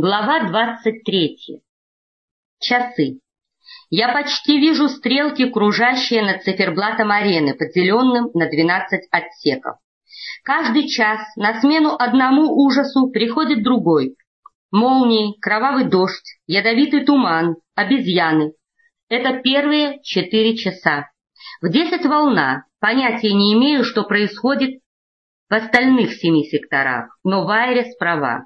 Глава двадцать третья. Часы. Я почти вижу стрелки, кружащие над циферблатом арены, поделенным на двенадцать отсеков. Каждый час на смену одному ужасу приходит другой. Молнии, кровавый дождь, ядовитый туман, обезьяны. Это первые четыре часа. В десять волна. Понятия не имею, что происходит в остальных семи секторах, но Вайрес права.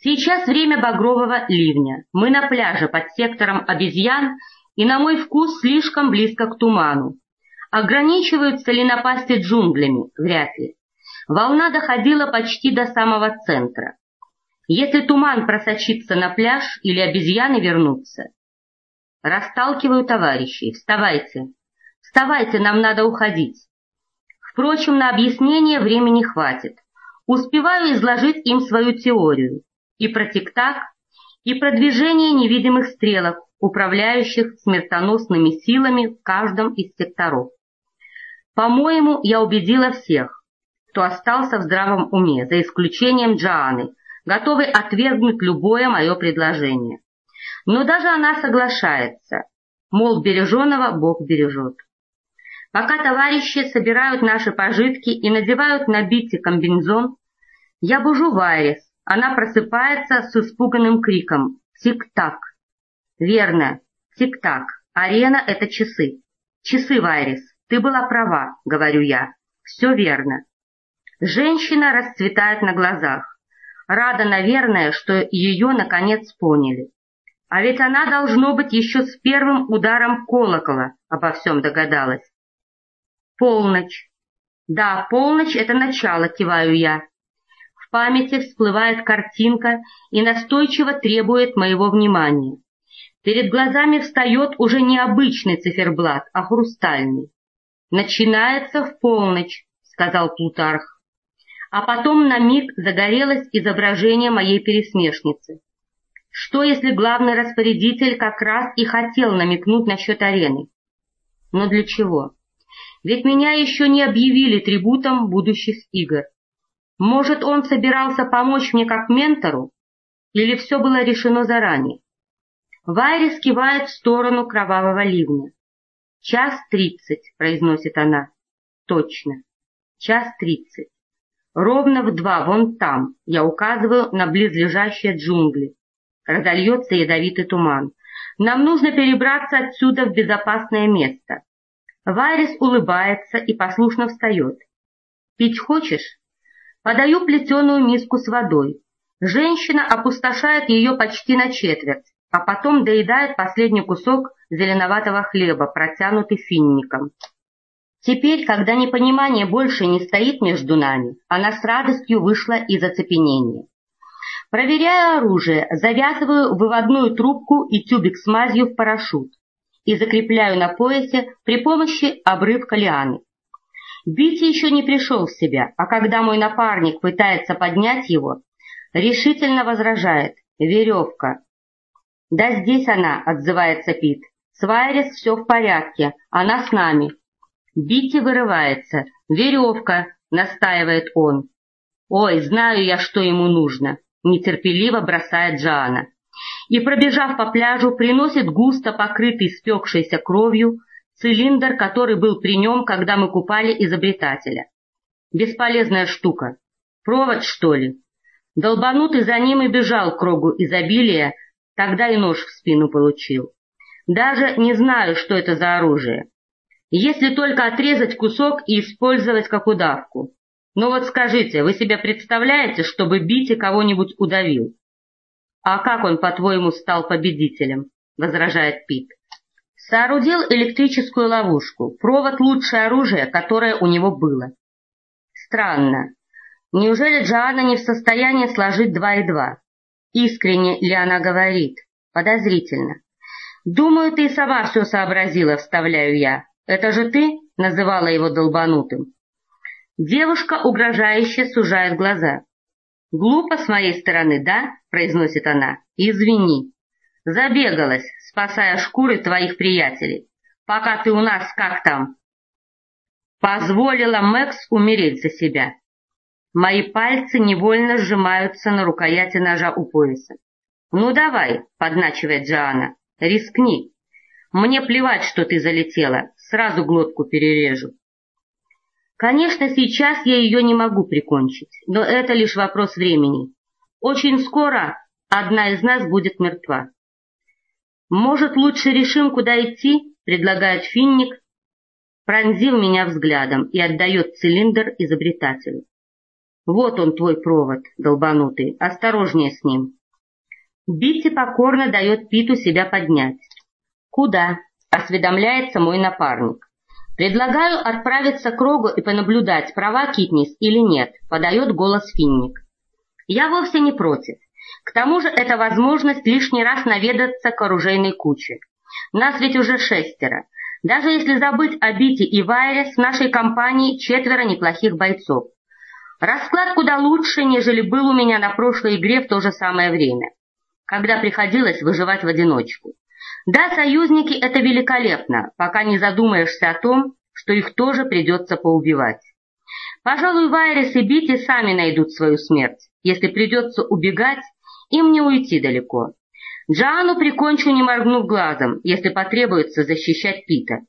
Сейчас время багрового ливня. Мы на пляже под сектором обезьян и, на мой вкус, слишком близко к туману. Ограничиваются ли напасти джунглями? Вряд ли. Волна доходила почти до самого центра. Если туман просочится на пляж или обезьяны вернутся. Расталкиваю товарищей. Вставайте. Вставайте, нам надо уходить. Впрочем, на объяснение времени хватит. Успеваю изложить им свою теорию и про тик-так, и про движение невидимых стрелок, управляющих смертоносными силами в каждом из секторов. По-моему, я убедила всех, кто остался в здравом уме, за исключением Джоанны, готовой отвергнуть любое мое предложение. Но даже она соглашается, мол, береженого Бог бережет. Пока товарищи собирают наши пожитки и надевают на Битти комбинезон, я бужу Вайрес, она просыпается с испуганным криком «Тик-так!». Верно, тик-так. Арена — это часы. Часы, Вайрис, ты была права, говорю я. Все верно. Женщина расцветает на глазах. Рада, наверное, что ее наконец поняли. А ведь она, должно быть, еще с первым ударом колокола обо всем догадалась. Полночь. Да, полночь — это начало, киваю я. В памяти всплывает картинка и настойчиво требует моего внимания. Перед глазами встает уже не обычный циферблат, а хрустальный. «Начинается в полночь», — сказал Плутарх. А потом на миг загорелось изображение моей пересмешницы. Что, если главный распорядитель как раз и хотел намекнуть насчет арены? Но для чего? Ведь меня еще не объявили трибутом будущих игр. Может, он собирался помочь мне как ментору? Или все было решено заранее? Вайрис кивает в сторону кровавого ливня. «Час тридцать», — произносит она. «Точно. Час тридцать. Ровно в два, вон там, я указываю на близлежащие джунгли. Разольется ядовитый туман. Нам нужно перебраться отсюда в безопасное место». Вайрис улыбается и послушно встает. «Пить хочешь?» Подаю плетеную миску с водой. Женщина опустошает ее почти на четверть, а потом доедает последний кусок зеленоватого хлеба, протянутый финником. Теперь, когда непонимание больше не стоит между нами, она с радостью вышла из оцепенения. Проверяя оружие, завязываю выводную трубку и тюбик с мазью в парашют и закрепляю на поясе при помощи обрывка лианы. Бити еще не пришел в себя, а когда мой напарник пытается поднять его, решительно возражает «Веревка». «Да здесь она», — отзывается Пит. «С все в порядке, она с нами». Бити вырывается. «Веревка», — настаивает он. «Ой, знаю я, что ему нужно», — нетерпеливо бросает Джоанна. И, пробежав по пляжу, приносит густо покрытый спекшейся кровью цилиндр, который был при нем, когда мы купали изобретателя. Бесполезная штука. Провод, что ли? Долбанутый за ним и бежал к кругу изобилия, тогда и нож в спину получил. Даже не знаю, что это за оружие. Если только отрезать кусок и использовать как удавку. Но вот скажите, вы себе представляете, чтобы Бити кого-нибудь удавил? А как он, по-твоему, стал победителем? Возражает Пит. Соорудил электрическую ловушку. Провод — лучшее оружие, которое у него было. Странно. Неужели Джоанна не в состоянии сложить два и два? Искренне ли она говорит? Подозрительно. Думаю, ты сама все сообразила, вставляю я. Это же ты называла его долбанутым? Девушка угрожающе сужает глаза. «Глупо с моей стороны, да?» — произносит она. «Извини. Забегалась, спасая шкуры твоих приятелей. Пока ты у нас как там? Позволила Мэкс умереть за себя. Мои пальцы невольно сжимаются на рукояти ножа у пояса. «Ну давай», — подначивает Джоанна, — «рискни. Мне плевать, что ты залетела, сразу глотку перережу». Конечно, сейчас я ее не могу прикончить, но это лишь вопрос времени. Очень скоро одна из нас будет мертва. «Может, лучше решим, куда идти?» — предлагает Финник, пронзив меня взглядом и отдает цилиндр изобретателю. «Вот он, твой провод, долбанутый, осторожнее с ним». Битти покорно дает Питу себя поднять. «Куда?» — осведомляется мой напарник. «Предлагаю отправиться к Рогу и понаблюдать, права Китнис или нет», — подает голос Финник. «Я вовсе не против. К тому же это возможность лишний раз наведаться к оружейной куче. Нас ведь уже шестеро. Даже если забыть о Бите и Вайрес, в нашей компании четверо неплохих бойцов. Расклад куда лучше, нежели был у меня на прошлой игре в то же самое время, когда приходилось выживать в одиночку. Да, союзники — это великолепно, пока не задумаешься о том, что их тоже придется поубивать. Пожалуй, Вайрес и Бити сами найдут свою смерть. Если придется убегать, им не уйти далеко. Джану прикончу, не моргнув глазом, если потребуется защищать Пита.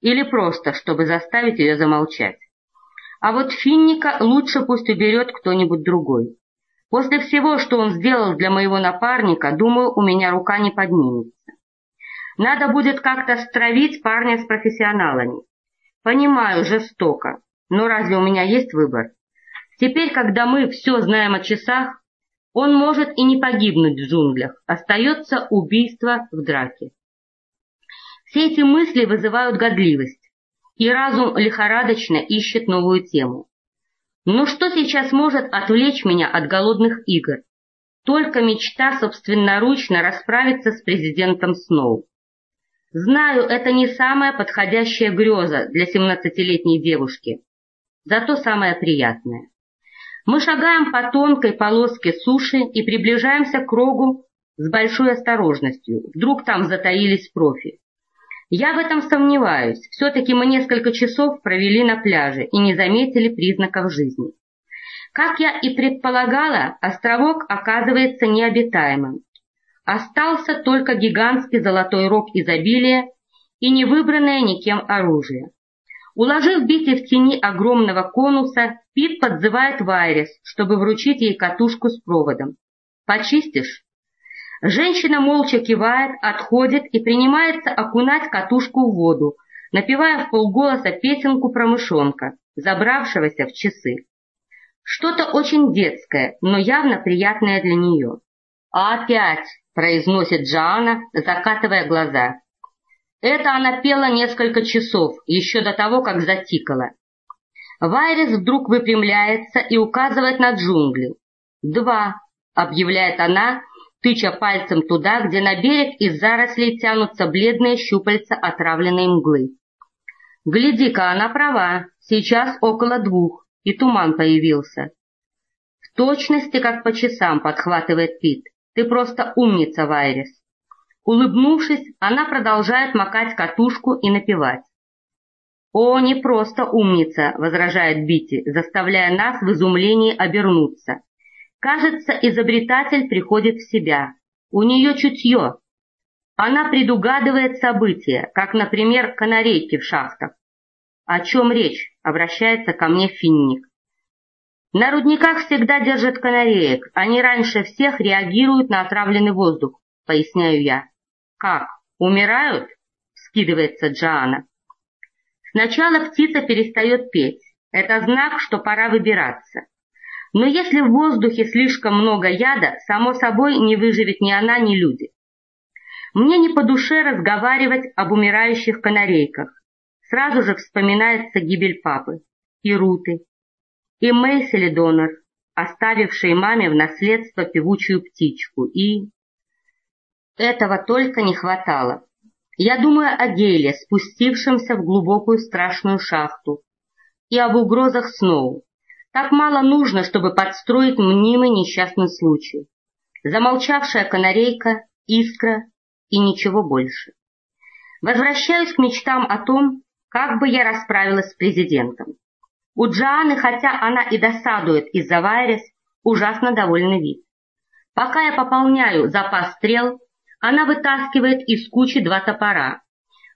Или просто, чтобы заставить ее замолчать. А вот Финника лучше пусть уберет кто-нибудь другой. После всего, что он сделал для моего напарника, думаю, у меня рука не поднимется. Надо будет как-то стравить парня с профессионалами. Понимаю, жестоко, но разве у меня есть выбор? Теперь, когда мы все знаем о часах, он может и не погибнуть в джунглях, остается убийство в драке. Все эти мысли вызывают годливость, и разум лихорадочно ищет новую тему. Но что сейчас может отвлечь меня от голодных игр? Только мечта собственноручно расправиться с президентом Сноу. Знаю, это не самая подходящая греза для семнадцатилетней девушки, зато самая приятная. Мы шагаем по тонкой полоске суши и приближаемся к рогу с большой осторожностью. Вдруг там затаились профи. Я в этом сомневаюсь. Все-таки мы несколько часов провели на пляже и не заметили признаков жизни. Как я и предполагала, островок оказывается необитаемым. Остался только гигантский золотой рог изобилия и невыбранное никем оружие. Уложив Бити в тени огромного конуса, Пит подзывает Вайрес, чтобы вручить ей катушку с проводом. «Почистишь?» Женщина молча кивает, отходит и принимается окунать катушку в воду, напевая в полголоса песенку про мышонка, забравшегося в часы. Что-то очень детское, но явно приятное для нее. «Опять!» — произносит Джоанна, закатывая глаза. Это она пела несколько часов, еще до того, как затикала. Вайрес вдруг выпрямляется и указывает на джунгли. «Два», — объявляет она, тыча пальцем туда, где на берег из зарослей тянутся бледные щупальца отравленной мглы. «Гляди-ка, она права, сейчас около двух, и туман появился». «В точности, как по часам», — подхватывает Пит. «Ты просто умница, Вайрес». Улыбнувшись, она продолжает макать катушку и напевать. «О, не просто умница!» — возражает Бити, заставляя нас в изумлении обернуться. «Кажется, изобретатель приходит в себя. У нее чутье. Она предугадывает события, как, например, канарейки в шахтах. О чем речь?» — обращается ко мне Финник. На рудниках всегда держат канареек. Они раньше всех реагируют на отравленный воздух, поясняю я. «Как, умирают?» — скидывается Джоанна. Сначала птица перестает петь. Это знак, что пора выбираться. Но если в воздухе слишком много яда, само собой не выживет ни она, ни люди. Мне не по душе разговаривать об умирающих канарейках. Сразу же вспоминается гибель папы, и Руты, и Мейсели Донор, оставившей маме в наследство певучую птичку, и... Этого только не хватало. Я думаю о Гейле, спустившемся в глубокую страшную шахту, и об угрозах Сноу. Так мало нужно, чтобы подстроить мнимый несчастный случай. Замолчавшая канарейка, искра и ничего больше. Возвращаюсь к мечтам о том, как бы я расправилась с президентом. У Джоанны, хотя она и досадует из-за Вайрес, ужасно довольный вид. Пока я пополняю запас стрел, она вытаскивает из кучи два топора.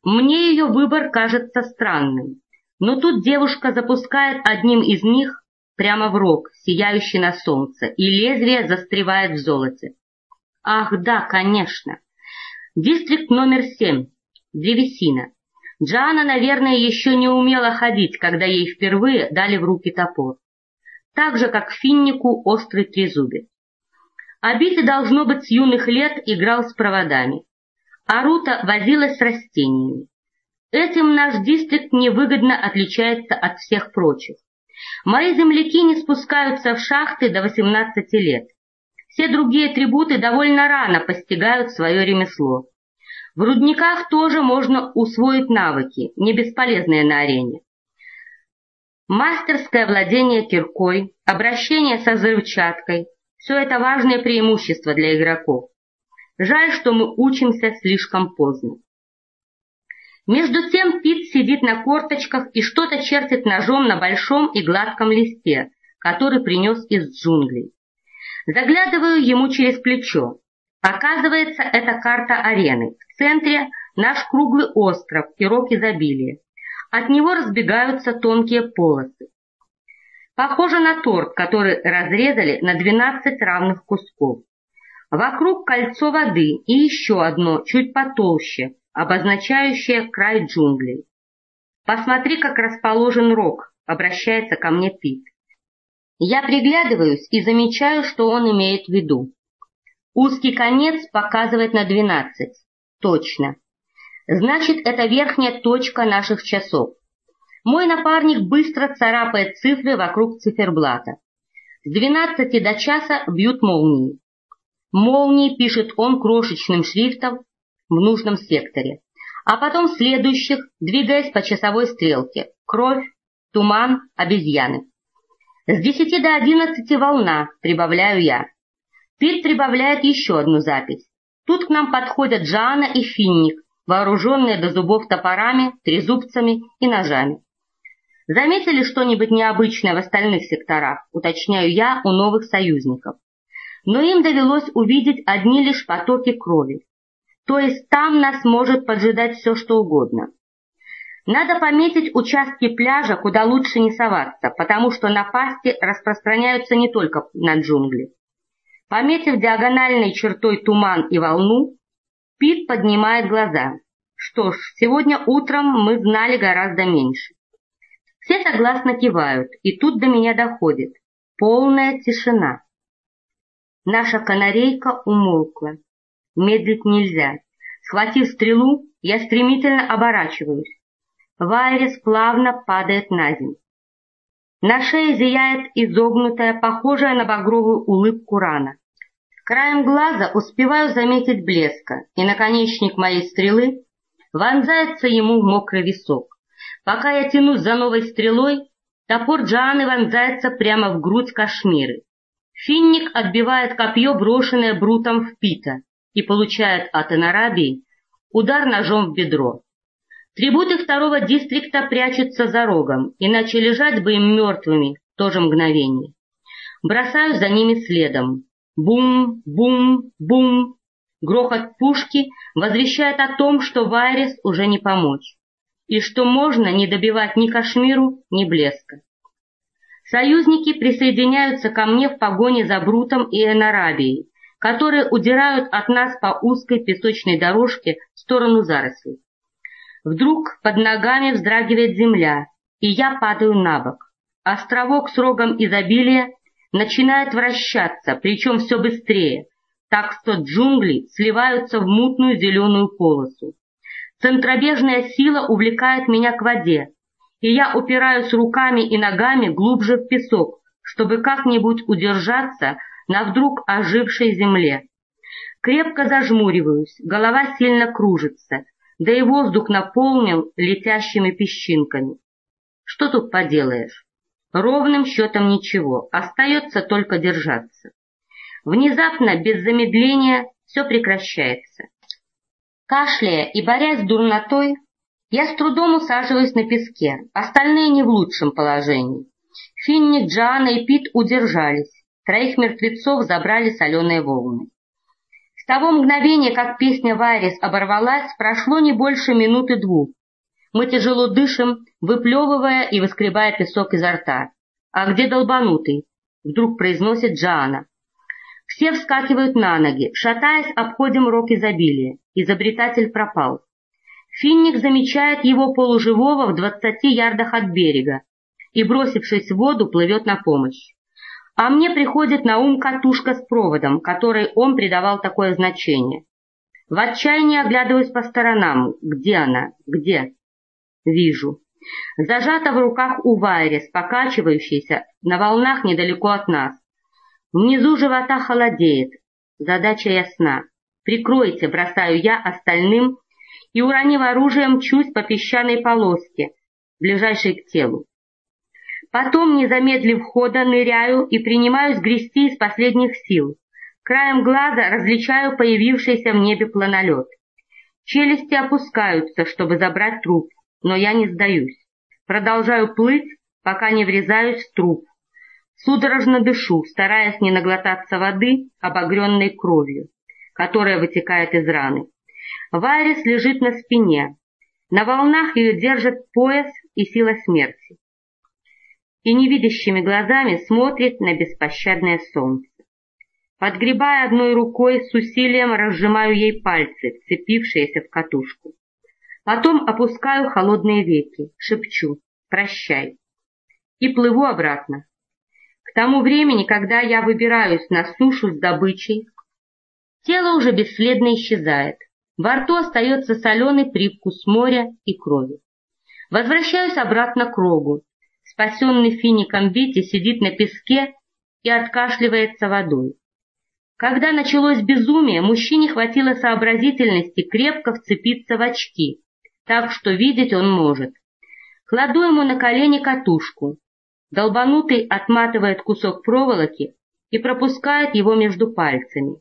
Мне ее выбор кажется странным, но тут девушка запускает одним из них прямо в рог, сияющий на солнце, и лезвие застревает в золоте. Ах, да, конечно. Дистрикт номер семь. Древесина. Джана, наверное, еще не умела ходить, когда ей впервые дали в руки топор. Так же, как финнику острый трезубец. Абити, должно быть, с юных лет играл с проводами. А Рута возилась с растениями. Этим наш дистрикт невыгодно отличается от всех прочих. Мои земляки не спускаются в шахты до 18 лет. Все другие трибуты довольно рано постигают свое ремесло. В рудниках тоже можно усвоить навыки, не бесполезные на арене. Мастерское владение киркой, обращение со взрывчаткой – все это важные преимущества для игроков. Жаль, что мы учимся слишком поздно. Между тем Пит сидит на корточках и что-то чертит ножом на большом и гладком листе, который принес из джунглей. Заглядываю ему через плечо. Оказывается, это карта арены. В центре наш круглый остров, пирог изобилия. От него разбегаются тонкие полосы. Похоже на торт, который разрезали на 12 равных кусков. Вокруг кольцо воды и еще одно, чуть потолще, обозначающее край джунглей. «Посмотри, как расположен рог», — обращается ко мне Пит. Я приглядываюсь и замечаю, что он имеет в виду. Узкий конец показывает на двенадцать. Точно. Значит, это верхняя точка наших часов. Мой напарник быстро царапает цифры вокруг циферблата. С двенадцати до часа бьют молнии. Молнии пишет он крошечным шрифтом в нужном секторе, а потом следующих, двигаясь по часовой стрелке. Кровь, туман, обезьяны. С десяти до одиннадцати волна, прибавляю я. Пит прибавляет еще одну запись. Тут к нам подходят Джана и Финник, вооруженные до зубов топорами, трезубцами и ножами. Заметили что-нибудь необычное в остальных секторах, уточняю я у новых союзников. Но им довелось увидеть одни лишь потоки крови. То есть там нас может поджидать все, что угодно. Надо пометить участки пляжа, куда лучше не соваться, потому что напасти распространяются не только на джунгли. Пометив диагональной чертой туман и волну, Пит поднимает глаза. Что ж, сегодня утром мы знали гораздо меньше. Все согласно кивают, и тут до меня доходит. Полная тишина. Наша канарейка умолкла. Медлить нельзя. Схватив стрелу, я стремительно оборачиваюсь. Вайрис плавно падает на землю. На шее зияет изогнутая, похожая на багровую улыбку рана. Краем глаза успеваю заметить блеска, и наконечник моей стрелы вонзается ему в мокрый висок. Пока я тянусь за новой стрелой, топор Джаны вонзается прямо в грудь Кашмиры. Финник отбивает копье, брошенное Брутом в Пита, и получает от Энарабии удар ножом в бедро. Трибуты второго дистрикта прячутся за рогом, иначе лежать бы им мертвыми в то же мгновение. Бросаю за ними следом. Бум, бум, бум. Грохот пушки возвещает о том, что Вайрес уже не помочь, и что можно не добивать ни Кашмиру, ни блеска. Союзники присоединяются ко мне в погоне за Брутом и Энарабией, которые удирают от нас по узкой песочной дорожке в сторону зарослей. Вдруг под ногами вздрагивает земля, и я падаю на бок. Островок с рогом изобилия начинает вращаться, причем все быстрее, так что джунгли сливаются в мутную зеленую полосу. Центробежная сила увлекает меня к воде, и я упираюсь руками и ногами глубже в песок, чтобы как-нибудь удержаться на вдруг ожившей земле. Крепко зажмуриваюсь, голова сильно кружится, да и воздух наполнил летящими песчинками. Что тут поделаешь? Ровным счетом ничего, остается только держаться. Внезапно, без замедления, все прекращается. Кашляя и борясь с дурнотой, я с трудом усаживаюсь на песке, остальные не в лучшем положении. Финник, Джоанна и Пит удержались. Троих мертвецов забрали соленые волны. С того мгновения, как песня Вайрис оборвалась, прошло не больше минуты двух. Мы тяжело дышим, выплевывая и выскребая песок изо рта. «А где долбанутый?» — вдруг произносит Джоанна. Все вскакивают на ноги, шатаясь, обходим рог изобилия. Изобретатель пропал. Финник замечает его полуживого в двадцати ярдах от берега и, бросившись в воду, плывет на помощь. А мне приходит на ум катушка с проводом, которой он придавал такое значение. В отчаянии оглядываюсь по сторонам. Где она? Где? Вижу. Зажата в руках у Вайрис, покачивающейся на волнах недалеко от нас. Внизу живота холодеет. Задача ясна. Прикройте, бросаю я остальным, и, уронив оружие, мчусь по песчаной полоске, ближайшей к телу. Потом, не замедлив хода, ныряю и принимаюсь грести из последних сил. Краем глаза различаю появившийся в небе планолет. Челюсти опускаются, чтобы забрать труп, но я не сдаюсь. Продолжаю плыть, пока не врезаюсь в труп. Судорожно дышу, стараясь не наглотаться воды, обогренной кровью, которая вытекает из раны. Вайрис лежит на спине. На волнах ее держит пояс и сила смерти и невидящими глазами смотрит на беспощадное солнце. Подгребая одной рукой, с усилием разжимаю ей пальцы, вцепившиеся в катушку. Потом опускаю холодные веки, шепчу «Прощай» и плыву обратно. Тому времени, когда я выбираюсь на сушу с добычей, тело уже бесследно исчезает. Во рту остается соленый привкус моря и крови. Возвращаюсь обратно к рогу, спасенный фиником Вити сидит на песке и откашливается водой. Когда началось безумие, мужчине хватило сообразительности крепко вцепиться в очки, так что видеть он может. Кладу ему на колени катушку. Долбанутый отматывает кусок проволоки и пропускает его между пальцами.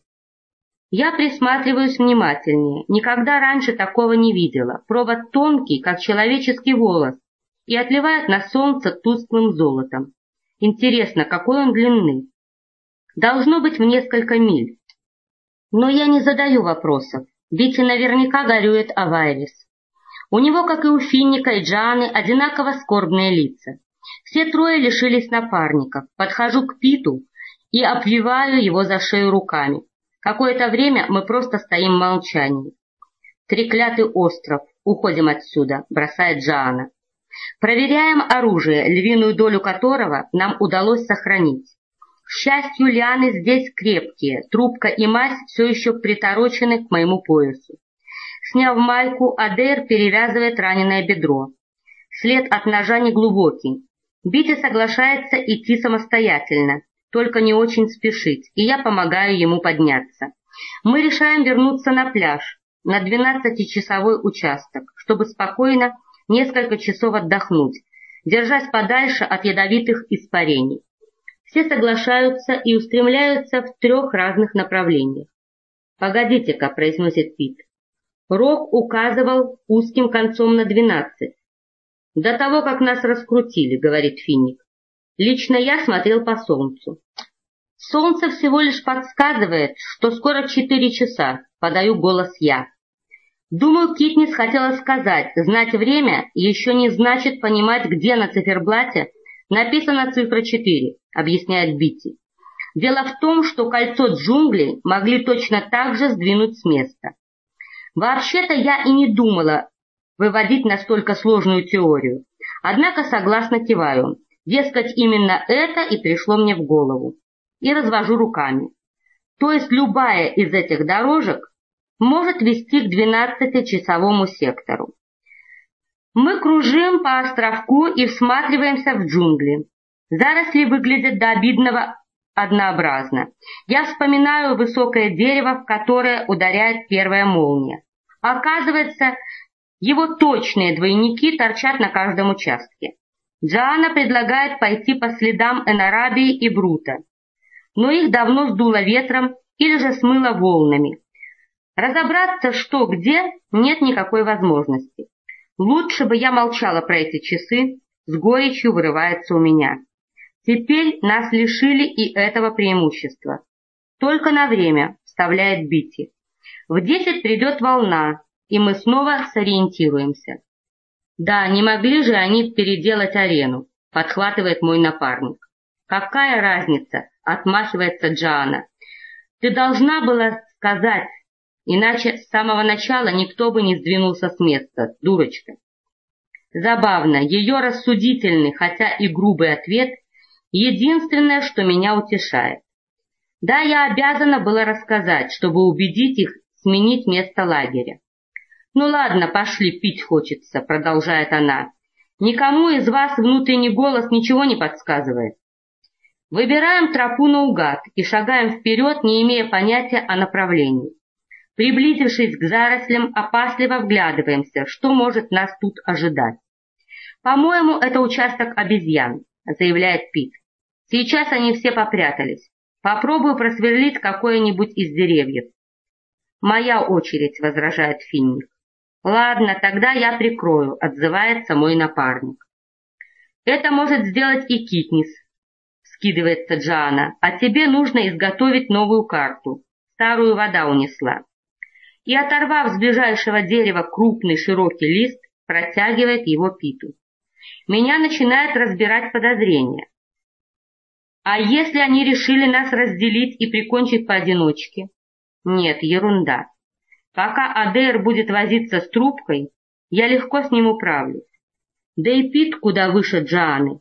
Я присматриваюсь внимательнее, никогда раньше такого не видела. Провод тонкий, как человеческий волос, и отливает на солнце тусклым золотом. Интересно, какой он длины? Должно быть в несколько миль. Но я не задаю вопросов, ведь и наверняка горюет Авайрис. У него, как и у Финника и Джаны, одинаково скорбные лица. Все трое лишились напарников. Подхожу к Питу и обвиваю его за шею руками. Какое-то время мы просто стоим в молчании. «Треклятый остров, уходим отсюда», — бросает Джоанна. Проверяем оружие, львиную долю которого нам удалось сохранить. К счастью, лианы здесь крепкие, трубка и мазь все еще приторочены к моему поясу. Сняв майку, Адер перевязывает раненое бедро. След от ножа не Бити соглашается идти самостоятельно, только не очень спешить, и я помогаю ему подняться. Мы решаем вернуться на пляж, на 12-часовой участок, чтобы спокойно несколько часов отдохнуть, держась подальше от ядовитых испарений. Все соглашаются и устремляются в трех разных направлениях. «Погодите-ка», — произносит Пит. Рок указывал узким концом на двенадцать. «До того, как нас раскрутили», — говорит Финик. «Лично я смотрел по солнцу». «Солнце всего лишь подсказывает, что скоро четыре часа», — подаю голос я. Думаю, Китнис хотела сказать, знать время еще не значит понимать, где на циферблате написана цифра 4, объясняет Битти. Дело в том, что кольцо джунглей могли точно так же сдвинуть с места. Вообще-то я и не думала выводить настолько сложную теорию, однако согласно киваю. Дескать, именно это и пришло мне в голову. И развожу руками. То есть любая из этих дорожек может вести к 12-часовому сектору. Мы кружим по островку и всматриваемся в джунгли. Заросли выглядят до обидного однообразно. Я вспоминаю высокое дерево, в которое ударяет первая молния. Оказывается, его точные двойники торчат на каждом участке. Джоанна предлагает пойти по следам Энарабии и Брута, но их давно сдуло ветром или же смыло волнами. Разобраться, что где, нет никакой возможности. Лучше бы я молчала про эти часы, с горечью вырывается у меня. Теперь нас лишили и этого преимущества. Только на время, вставляет Бити. В десять придет волна, и мы снова сориентируемся. Да, не могли же они переделать арену, подхватывает мой напарник. Какая разница, отмахивается Джоанна. Ты должна была сказать, иначе с самого начала никто бы не сдвинулся с места, дурочка. Забавно, ее рассудительный, хотя и грубый ответ — единственное, что меня утешает. Да, я обязана была рассказать, чтобы убедить их сменить место лагеря. «Ну ладно, пошли, пить хочется», — продолжает она. «Никому из вас внутренний голос ничего не подсказывает. Выбираем тропу наугад и шагаем вперед, не имея понятия о направлении. Приблизившись к зарослям, опасливо вглядываемся, что может нас тут ожидать. «По-моему, это участок обезьян», — заявляет Пит. «Сейчас они все попрятались. Попробую просверлить какое-нибудь из деревьев». «Моя очередь», — возражает Финник. «Ладно, тогда я прикрою», — отзывается мой напарник. «Это может сделать и Китнис», скидывается Джана, а тебе нужно изготовить новую карту. Старую вода унесла. И, оторвав с ближайшего дерева крупный широкий лист, протягивает его Питу. Меня начинает разбирать подозрение. А если они решили нас разделить и прикончить поодиночке? Нет, ерунда. Пока Адер будет возиться с трубкой, я легко с ним управлюсь. Да и Пит куда выше Джаны.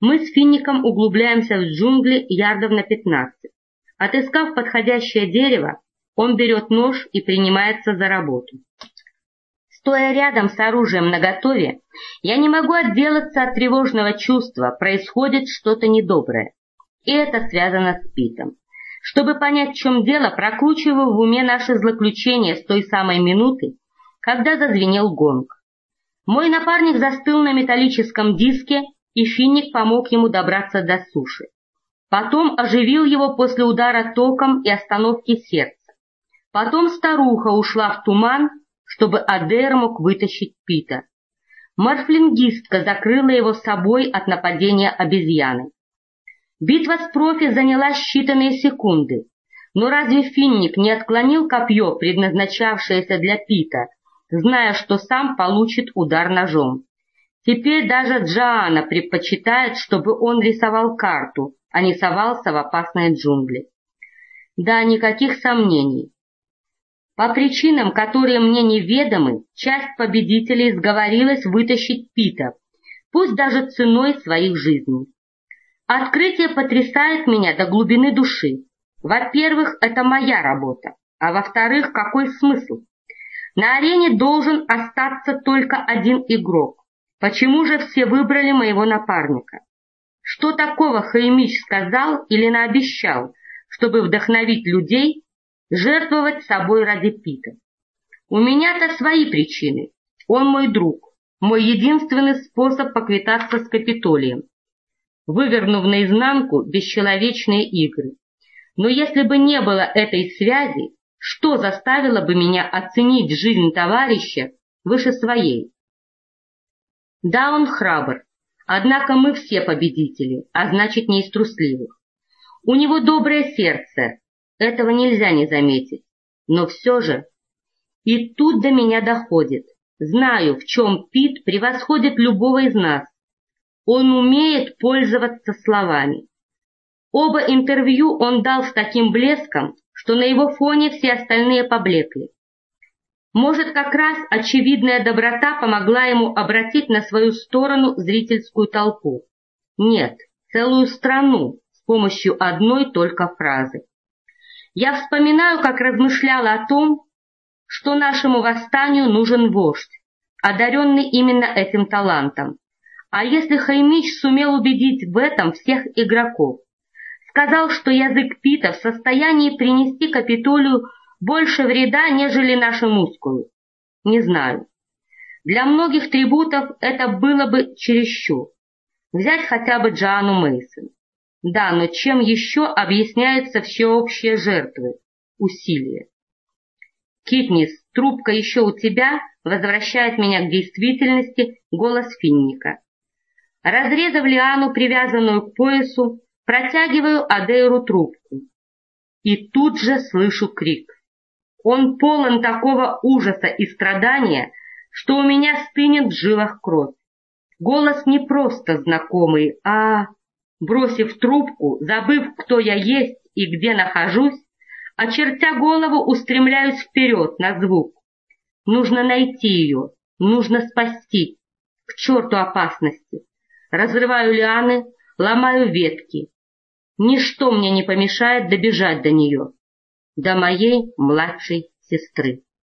Мы с Финником углубляемся в джунгли ярдов на пятнадцать. Отыскав подходящее дерево, он берет нож и принимается за работу. Стоя рядом с оружием наготове, я не могу отделаться от тревожного чувства, происходит что-то недоброе. И это связано с Питом. Чтобы понять, в чем дело, прокручиваю в уме наше злоключение с той самой минуты, когда зазвенел гонг. Мой напарник застыл на металлическом диске и финик помог ему добраться до суши. Потом оживил его после удара током и остановки сердца. Потом старуха ушла в туман, чтобы Адер мог вытащить Пита. Морфлингистка закрыла его собой от нападения обезьяны. Битва с профи заняла считанные секунды, но разве Финник не отклонил копье, предназначавшееся для Пита, зная, что сам получит удар ножом? Теперь даже Джоанна предпочитает, чтобы он рисовал карту, а не совался в опасные джунгли. Да, никаких сомнений. По причинам, которые мне неведомы, часть победителей сговорилась вытащить Пита, пусть даже ценой своих жизней. Открытие потрясает меня до глубины души. Во-первых, это моя работа, а во-вторых, какой смысл? На арене должен остаться только один игрок. Почему же все выбрали моего напарника? Что такого Хаймич сказал или наобещал, чтобы вдохновить людей жертвовать собой ради Пита? У меня-то свои причины. Он мой друг, мой единственный способ поквитаться с Капитолием. Вывернув наизнанку бесчеловечные игры. Но если бы не было этой связи, что заставило бы меня оценить жизнь товарища выше своей? Да, он храбр, однако мы все победители, а значит не из трусливых. У него доброе сердце, этого нельзя не заметить. Но все же... И тут до меня доходит. Знаю, в чем Пит превосходит любого из нас. Он умеет пользоваться словами. Оба интервью он дал с таким блеском, что на его фоне все остальные поблекли. Может, как раз очевидная доброта помогла ему обратить на свою сторону зрительскую толпу. Нет, целую страну с помощью одной только фразы. Я вспоминаю, как размышляла о том, что нашему восстанию нужен вождь, одаренный именно этим талантом. А если Хаймич сумел убедить в этом всех игроков? Сказал, что язык Пита в состоянии принести Капитолию больше вреда, нежели наши мускулы? Не знаю. Для многих трибутов это было бы чересчур. Взять хотя бы Джану Мейсон. Да, но чем еще объясняются всеобщие жертвы, усилия? Китнис, трубка еще у тебя, возвращает меня к действительности голос Финника. Разрезав лиану, привязанную к поясу, протягиваю Адейру трубку. И тут же слышу крик. Он полон такого ужаса и страдания, что у меня стынет в жилах кровь. Голос не просто знакомый, а, бросив трубку, забыв, кто я есть и где нахожусь, очертя голову, устремляюсь вперед на звук. Нужно найти ее, нужно спасти. К черту опасности. Разрываю лианы, ломаю ветки. Ничто мне не помешает добежать до нее, до моей младшей сестры.